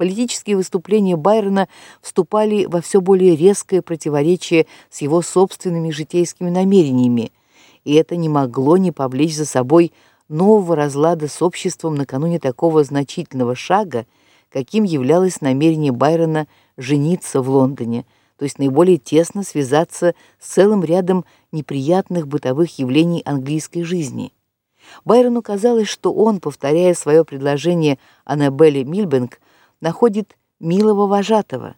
Политические выступления Байрона вступали во все более резкое противоречие с его собственными житейскими намерениями, и это не могло не повлечь за собой нового разлада с обществом накануне такого значительного шага, каким являлось намерение Байрона жениться в Лондоне, то есть наиболее тесно связаться с целым рядом неприятных бытовых явлений английской жизни. Байрону казалось, что он, повторяя свое предложение Аннабелле Мильбенк, находит милого вожатого,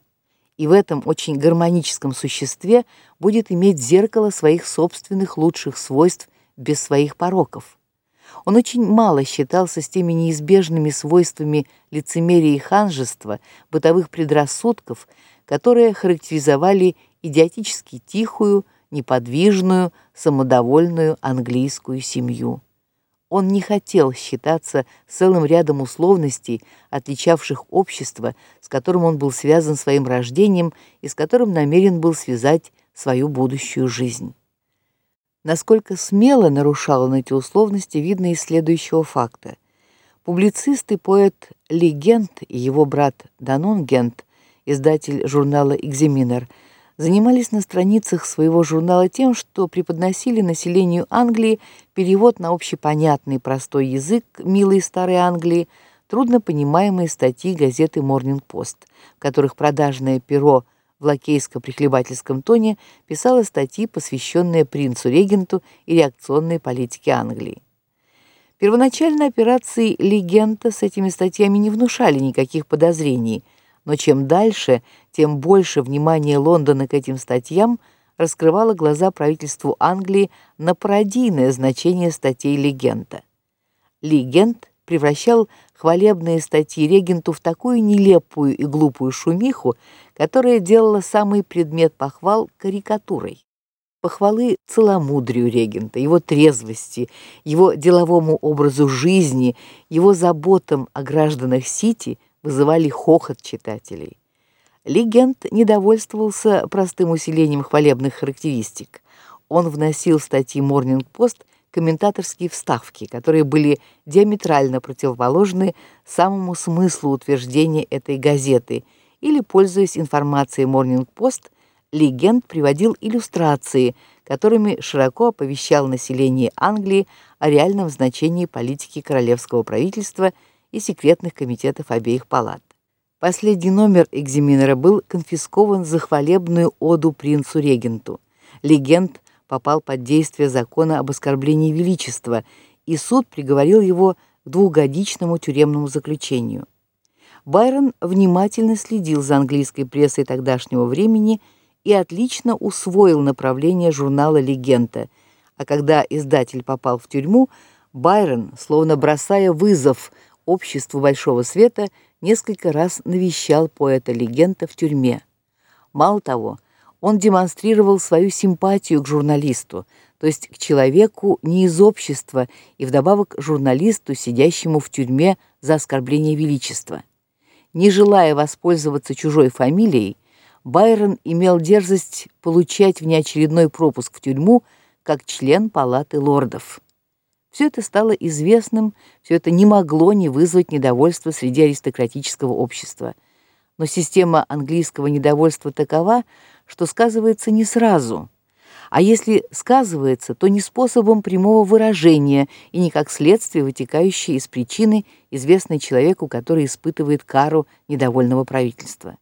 и в этом очень гармоническом существе будет иметь зеркало своих собственных лучших свойств без своих пороков. Он очень мало считался с теми неизбежными свойствами лицемерия и ханжества, бытовых предрассудков, которые характеризовали идиотически тихую, неподвижную, самодовольную английскую семью. Он не хотел считаться целым рядом условностей, отличавших общество, с которым он был связан своим рождением и с которым намерен был связать свою будущую жизнь. Насколько смело нарушал он эти условности, видно из следующего факта. Публицист и поэт Ли Гент и его брат Данон Гент, издатель журнала Экзаменер, занимались на страницах своего журнала тем, что преподносили населению Англии перевод на общепонятный простой язык милой старой Англии, трудно понимаемые статьи газеты Morning Post, в которых продажное перо в лакейско-прихлебательском тоне писало статьи, посвященные принцу-регенту и реакционной политике Англии. Первоначально операции Легента с этими статьями не внушали никаких подозрений – но чем дальше, тем больше внимания Лондона к этим статьям раскрывало глаза правительству Англии на пародийное значение статей Легента. Легент превращал хвалебные статьи регенту в такую нелепую и глупую шумиху, которая делала самый предмет похвал карикатурой. Похвалы целомудрию регента, его трезвости, его деловому образу жизни, его заботам о гражданах Сити – вызывали хохот читателей. Легенд недовольствовался простым усилением хвалебных характеристик. Он вносил в статьи Morning Post комментаторские вставки, которые были диаметрально противоположны самому смыслу утверждения этой газеты, или, пользуясь информацией Morning Post, Легенд приводил иллюстрации, которыми широко оповещал население Англии о реальном значении политики королевского правительства – и секретных комитетов обеих палат. Последний номер экзаменера был конфискован за хвалебную оду принцу-регенту. Легенд попал под действие закона об оскорблении величества, и суд приговорил его к двухгодичному тюремному заключению. Байрон внимательно следил за английской прессой тогдашнего времени и отлично усвоил направление журнала Легенда. А когда издатель попал в тюрьму, Байрон, словно бросая вызов обществу большого света несколько раз навещал поэта-легенда в тюрьме. Мало того, он демонстрировал свою симпатию к журналисту, то есть к человеку не из общества и вдобавок журналисту, сидящему в тюрьме за оскорбление величества. Не желая воспользоваться чужой фамилией, Байрон имел дерзость получать внеочередной пропуск в тюрьму как член палаты лордов. Все это стало известным, все это не могло не вызвать недовольства среди аристократического общества. Но система английского недовольства такова, что сказывается не сразу. А если сказывается, то не способом прямого выражения и не как следствие, вытекающее из причины, известной человеку, который испытывает кару недовольного правительства.